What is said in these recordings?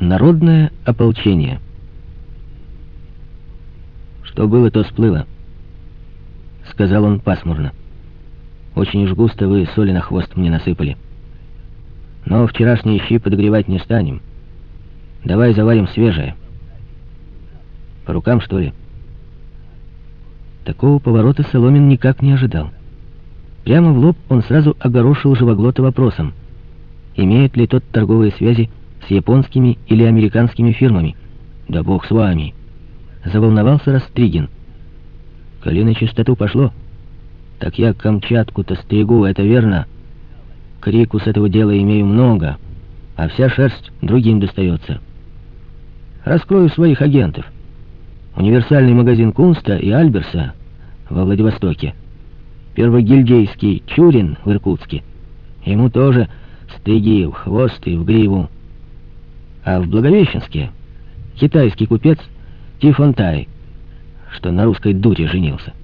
Народное ополчение. Что было, то сплыло, сказал он пасмурно. Очень уж густо вы соли на хвост мне насыпали. Но вчерашние щи подогревать не станем. Давай заварим свежее. По рукам, что ли? Такого поворота Соломин никак не ожидал. Прямо в лоб он сразу огорошил живоглота вопросом, имеет ли тот торговые связи с японскими или американскими фирмами. «Да бог с вами!» Заволновался Растригин. «Коли на чистоту пошло, так я Камчатку-то стригу, это верно. Крику с этого дела имею много, а вся шерсть другим достается. Раскрою своих агентов. Универсальный магазин Кунста и Альберса во Владивостоке. Первогильдейский Чурин в Иркутске. Ему тоже стриги в хвост и в гриву. А в Благовещенске китайский купец Тифонтай, что на русской дуре женился.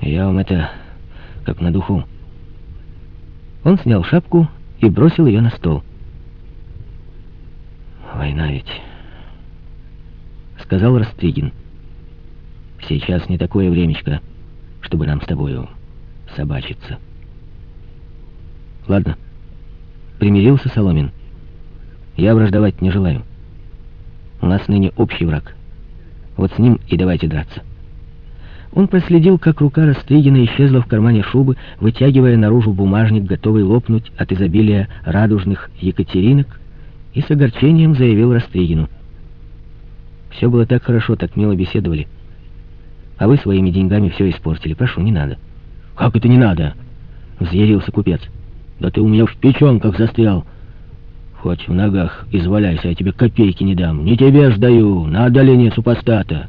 Я вам это как на духу. Он снял шапку и бросил ее на стол. «Война ведь», — сказал Растригин. «Сейчас не такое времечко, чтобы нам с тобою собачиться». «Ладно», — примирился Соломин. «Я враждовать не желаю. У нас ныне общий враг. Вот с ним и давайте драться». Он проследил, как рука Растригина исчезла в кармане шубы, вытягивая наружу бумажник, готовый лопнуть от изобилия радужных екатеринок, и с огорчением заявил Растригину. «Все было так хорошо, так мило беседовали. А вы своими деньгами все испортили. Прошу, не надо». «Как это не надо?» — взъярился купец. «Да ты у меня в печенках застрял. Хоть в ногах изваляйся, я тебе копейки не дам. Не тебе ж даю, на одоление супостата».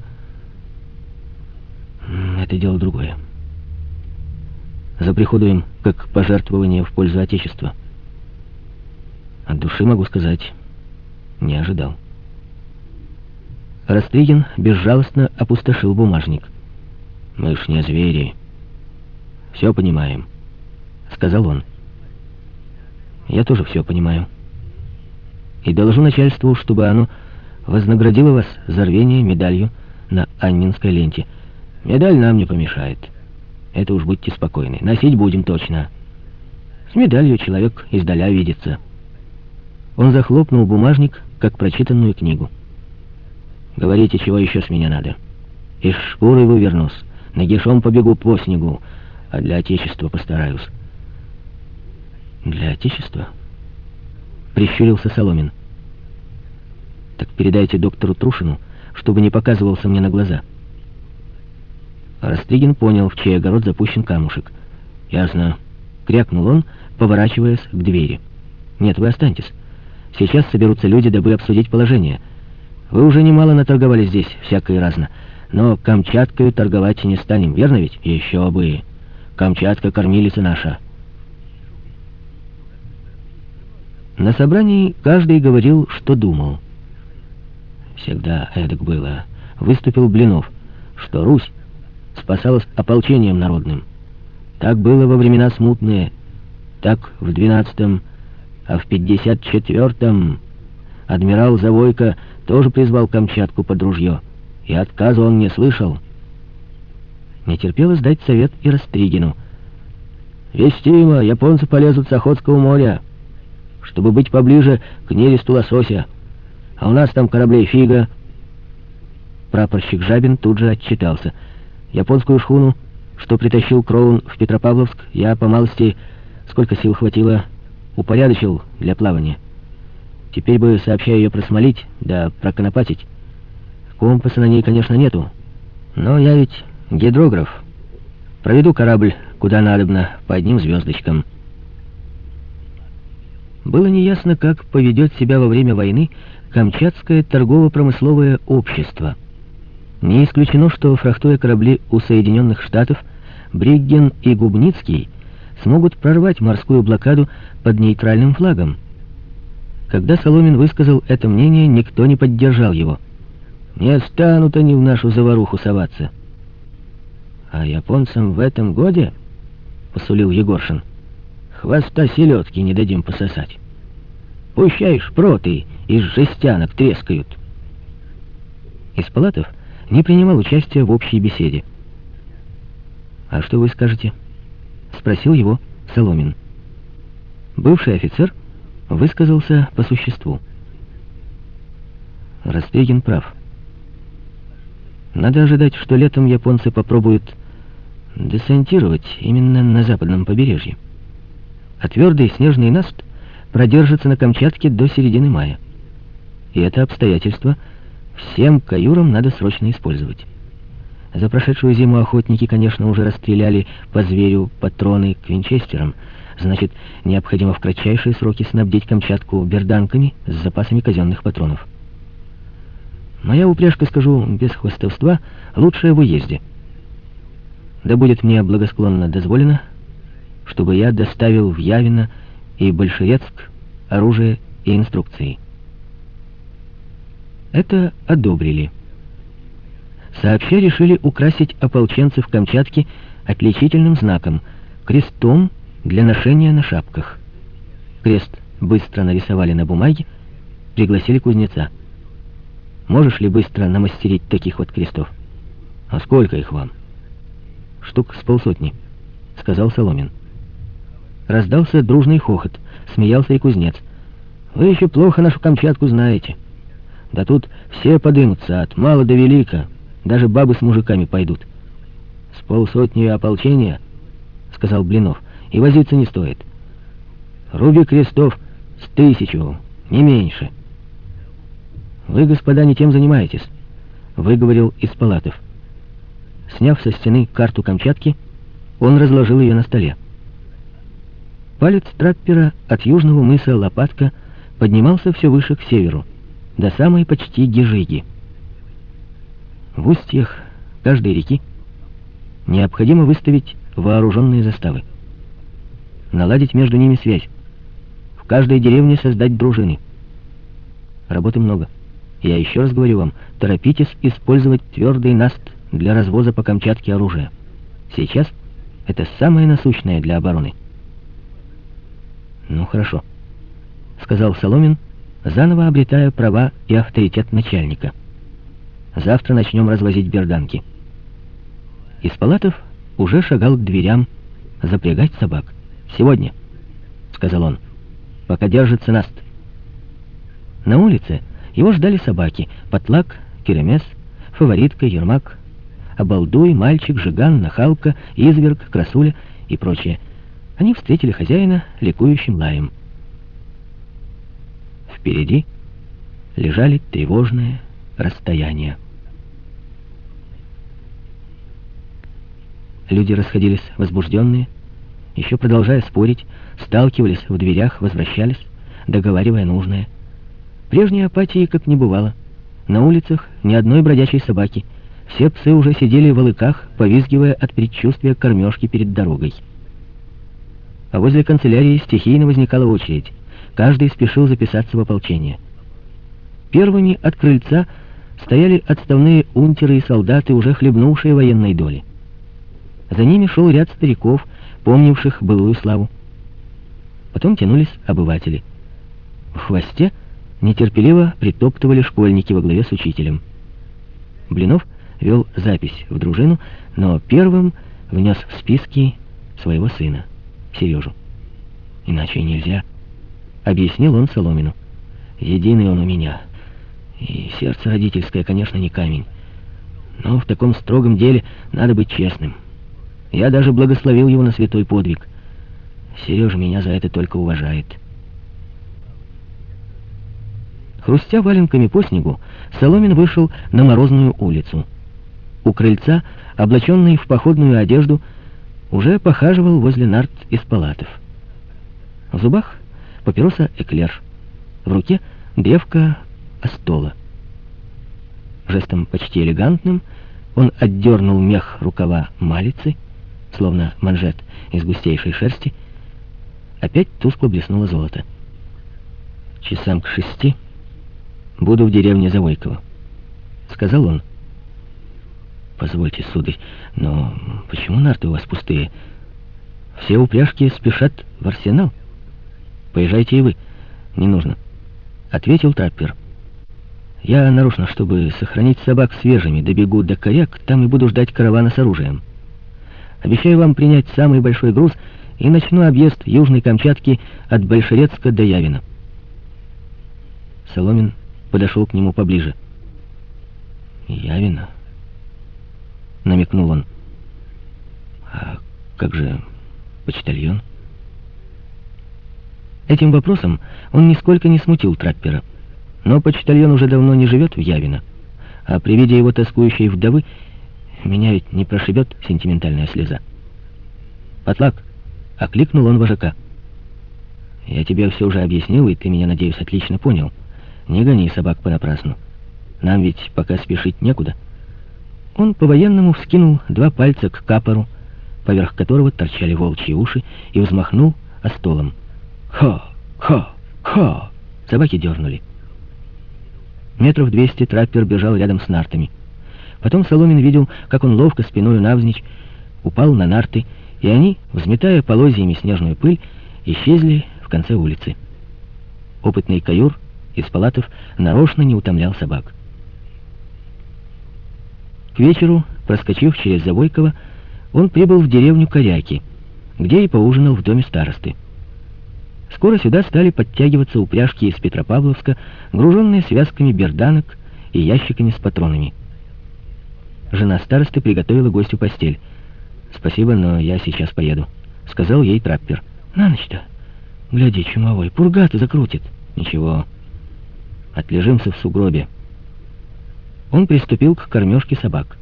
Это дело другое. Заприходуем как пожертвование в пользу Отечества. От души могу сказать, не ожидал. Растригин безжалостно опустошил бумажник. «Мы ж не звери. Все понимаем», — сказал он. «Я тоже все понимаю. И доложу начальству, чтобы оно вознаградило вас за рвение медалью на Аннинской ленте». Медаль нам не помешает. Это уж будьте спокойны. Носить будем точно. С медалью человек издаля видится. Он захлопнул бумажник, как прочитанную книгу. Говорите, чего еще с меня надо? Из шкуры вывернусь, нагишом побегу по снегу, а для Отечества постараюсь. Для Отечества? Прищурился Соломин. Так передайте доктору Трушину, чтобы не показывался мне на глаза. — Растригин понял, в чей огород запущен камушек. «Ясно», — крякнул он, поворачиваясь к двери. «Нет, вы останьтесь. Сейчас соберутся люди, дабы обсудить положение. Вы уже немало наторговали здесь, всякое разно. Но Камчаткою торговать не станем, верно ведь? Еще бы. Камчатка кормилица наша». На собрании каждый говорил, что думал. Всегда эдак было. Выступил Блинов, что Русь спасалась ополчением народным. Так было во времена смутные, так в двенадцатом, а в пятьдесят четвертом адмирал Завойко тоже призвал Камчатку под ружье, и отказа он не слышал. Не терпелось дать совет и Растригину. «Вестимо, японцы полезут с Охотского моря, чтобы быть поближе к нересту лосося, а у нас там кораблей фига». Прапорщик Жабин тут же отчитался — Японскую шхуну, что притащил Кроун в Петропавловск, я по малости, сколько сил хватило, упорядочил для плавания. Теперь бы, сообща ее просмолить, да проконопатить. Компаса на ней, конечно, нету, но я ведь гидрограф. Проведу корабль куда надобно, по одним звездочкам. Было неясно, как поведет себя во время войны Камчатское торгово-промысловое общество — не исключено, что, фрахтуя корабли у Соединенных Штатов, Бригген и Губницкий смогут прорвать морскую блокаду под нейтральным флагом. Когда Соломин высказал это мнение, никто не поддержал его. «Не станут они в нашу заваруху соваться». «А японцам в этом годе?» — посулил Егоршин. «Хвоста селедки не дадим пососать». Пущай шпроты из жестянок трескают. Испалатов не принимал участия в общей беседе. «А что вы скажете?» — спросил его Соломин. Бывший офицер высказался по существу. Растегин прав. Надо ожидать, что летом японцы попробуют десантировать именно на западном побережье. А твердый снежный наст продержится на Камчатке до середины мая. И это обстоятельство всем каюрам надо срочно использовать. За прошедшую зиму охотники, конечно, уже расстреляли по зверю патроны к винчестерам. Значит, необходимо в кратчайшие сроки снабдить Камчатку берданками с запасами казенных патронов. Моя упряжка, скажу без хвостовства, лучшая в уезде. Да будет мне благосклонно дозволено, чтобы я доставил в Явино и Большерецк оружие и инструкции. Это одобрили. Сообща решили украсить ополченцев Камчатки отличительным знаком — крестом для ношения на шапках. Крест быстро нарисовали на бумаге, пригласили кузнеца. «Можешь ли быстро намастерить таких вот крестов?» «А сколько их вам?» «Штук с полсотни», — сказал Соломин. Раздался дружный хохот, смеялся и кузнец. «Вы еще плохо нашу Камчатку знаете. Да тут все подымутся, от мала до велика». Даже бабы с мужиками пойдут. С полсотни ополчения, сказал Блинов, и возиться не стоит. Руби крестов с тысячу, не меньше. Вы, господа, не тем занимаетесь, выговорил из палатов. Сняв со стены карту Камчатки, он разложил ее на столе. Палец траппера от южного мыса Лопатка поднимался все выше к северу, до самой почти Гижиги. В устьях каждой реки необходимо выставить вооруженные заставы. Наладить между ними связь. В каждой деревне создать дружины. Работы много. Я еще раз говорю вам, торопитесь использовать твердый наст для развоза по Камчатке оружия. Сейчас это самое насущное для обороны. Ну хорошо, сказал Соломин, заново обретая права и авторитет начальника. Завтра начнем развозить берданки. Из палатов уже шагал к дверям запрягать собак. «Сегодня», — сказал он, — «пока держится Наст». На улице его ждали собаки — Потлак, Керемес, Фаворитка, Ермак, Обалдуй, Мальчик, Жиган, Нахалка, Изверг, Красуля и прочее. Они встретили хозяина ликующим лаем. Впереди лежали тревожные расстояния. Люди расходились возбужденные, еще продолжая спорить, сталкивались в дверях, возвращались, договаривая нужное. Прежней апатии как не бывало. На улицах ни одной бродячей собаки. Все псы уже сидели в лыках, повизгивая от предчувствия кормежки перед дорогой. А возле канцелярии стихийно возникала очередь. Каждый спешил записаться в ополчение. Первыми от крыльца стояли отставные унтеры и солдаты, уже хлебнувшие военной доли. За ними шел ряд стариков, помнивших былую славу. Потом тянулись обыватели. В хвосте нетерпеливо притоптывали школьники во главе с учителем. Блинов вел запись в дружину, но первым внес в списки своего сына, Сережу. «Иначе нельзя», — объяснил он Соломину. «Единый он у меня. И сердце родительское, конечно, не камень. Но в таком строгом деле надо быть честным». Я даже благословил его на святой подвиг. Сережа меня за это только уважает. Хрустя валенками по снегу, Соломин вышел на морозную улицу. У крыльца, облаченный в походную одежду, уже похаживал возле нарт из палатов. В зубах папироса эклер, в руке древка остола. Жестом почти элегантным он отдернул мех рукава малицы, словно манжет из густейшей шерсти, опять тускло блеснуло золото. «Часам к шести буду в деревне Завойково», — сказал он. «Позвольте, сударь, но почему нарты у вас пустые? Все упряжки спешат в арсенал. Поезжайте и вы. «Не нужно», — ответил траппер. «Я нарочно, чтобы сохранить собак свежими, добегу до коряк, там и буду ждать каравана с оружием. Обещаю вам принять самый большой груз и начну объезд Южной Камчатки от Большерецка до Явина». Соломин подошел к нему поближе. «Явина?» — намекнул он. «А как же почтальон?» Этим вопросом он нисколько не смутил траппера. Но почтальон уже давно не живет в Явино, а при виде его тоскующей вдовы меня ведь не прошибет сентиментальная слеза. «Потлак!» — окликнул он вожака. «Я тебе все уже объяснил, и ты меня, надеюсь, отлично понял. Не гони собак понапрасну. Нам ведь пока спешить некуда». Он по-военному вскинул два пальца к капору, поверх которого торчали волчьи уши, и взмахнул остолом. «Хо! Хо! Хо!» Собаки дернули. Метров двести траппер бежал рядом с нартами. Потом Соломин видел, как он ловко спиной навзничь упал на нарты, и они, взметая полозьями снежную пыль, исчезли в конце улицы. Опытный каюр из палатов нарочно не утомлял собак. К вечеру, проскочив через Завойково, он прибыл в деревню Коряки, где и поужинал в доме старосты. Скоро сюда стали подтягиваться упряжки из Петропавловска, груженные связками берданок и ящиками с патронами. Жена старосты приготовила гостю постель. «Спасибо, но я сейчас поеду», — сказал ей траппер. «На ночь-то? Гляди, чумовой, пурга-то закрутит». «Ничего, отлежимся в сугробе». Он приступил к кормежке собак.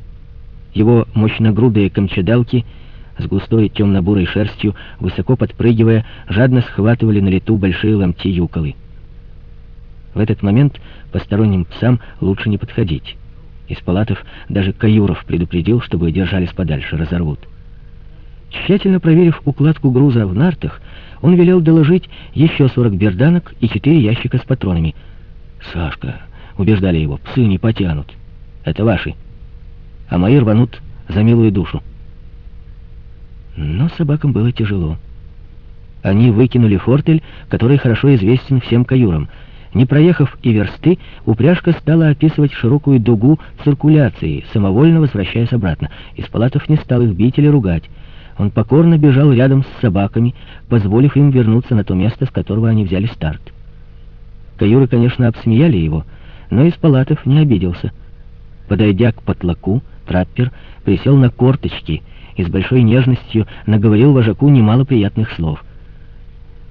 Его мощногрудые камчадалки — с густой темно-бурой шерстью, высоко подпрыгивая, жадно схватывали на лету большие ломти юколы. В этот момент посторонним псам лучше не подходить. Из палатов даже Каюров предупредил, чтобы держались подальше, разорвут. Тщательно проверив укладку груза в нартах, он велел доложить еще 40 берданок и 4 ящика с патронами. «Сашка», — убеждали его, — «псы не потянут. Это ваши. А мои рванут за милую душу». Но собакам было тяжело. Они выкинули фортель, который хорошо известен всем каюрам. Не проехав и версты, упряжка стала описывать широкую дугу циркуляции, самовольно возвращаясь обратно. Из палатов не стал их бить или ругать. Он покорно бежал рядом с собаками, позволив им вернуться на то место, с которого они взяли старт. Каюры, конечно, обсмеяли его, но из палатов не обиделся. Подойдя к потлаку, траппер присел на корточки — и с большой нежностью наговорил вожаку немало приятных слов.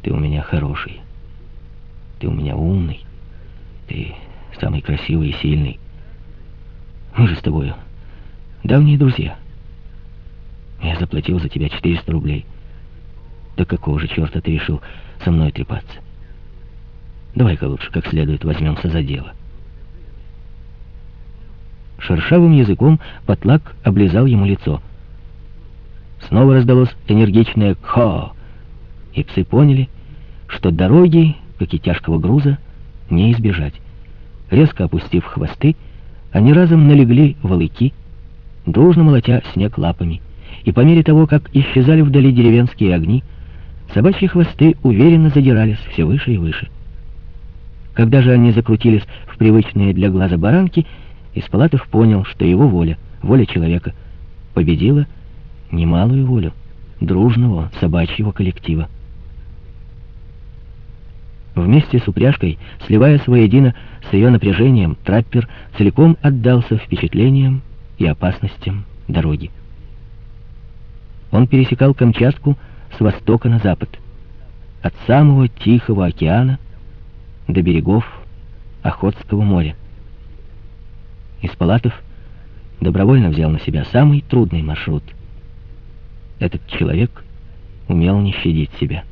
«Ты у меня хороший, ты у меня умный, ты самый красивый и сильный. Мы же с тобою давние друзья. Я заплатил за тебя 400 рублей. Да какого же черта ты решил со мной трепаться? Давай-ка лучше как следует возьмемся за дело». Шершавым языком потлак облизал ему лицо — Снова раздалось энергичное «хо», и псы поняли, что дороги, как и тяжкого груза, не избежать. Резко опустив хвосты, они разом налегли волыки, дружно молотя снег лапами, и по мере того, как исчезали вдали деревенские огни, собачьи хвосты уверенно задирались все выше и выше. Когда же они закрутились в привычные для глаза баранки, Испалатов понял, что его воля, воля человека, победила, немалую волю дружного собачьего коллектива. Вместе с упряжкой, сливаясь воедино с ее напряжением, траппер целиком отдался впечатлениям и опасностям дороги. Он пересекал Камчатку с востока на запад, от самого Тихого океана до берегов Охотского моря. Из палатов добровольно взял на себя самый трудный маршрут — этот человек умел не щадить себя.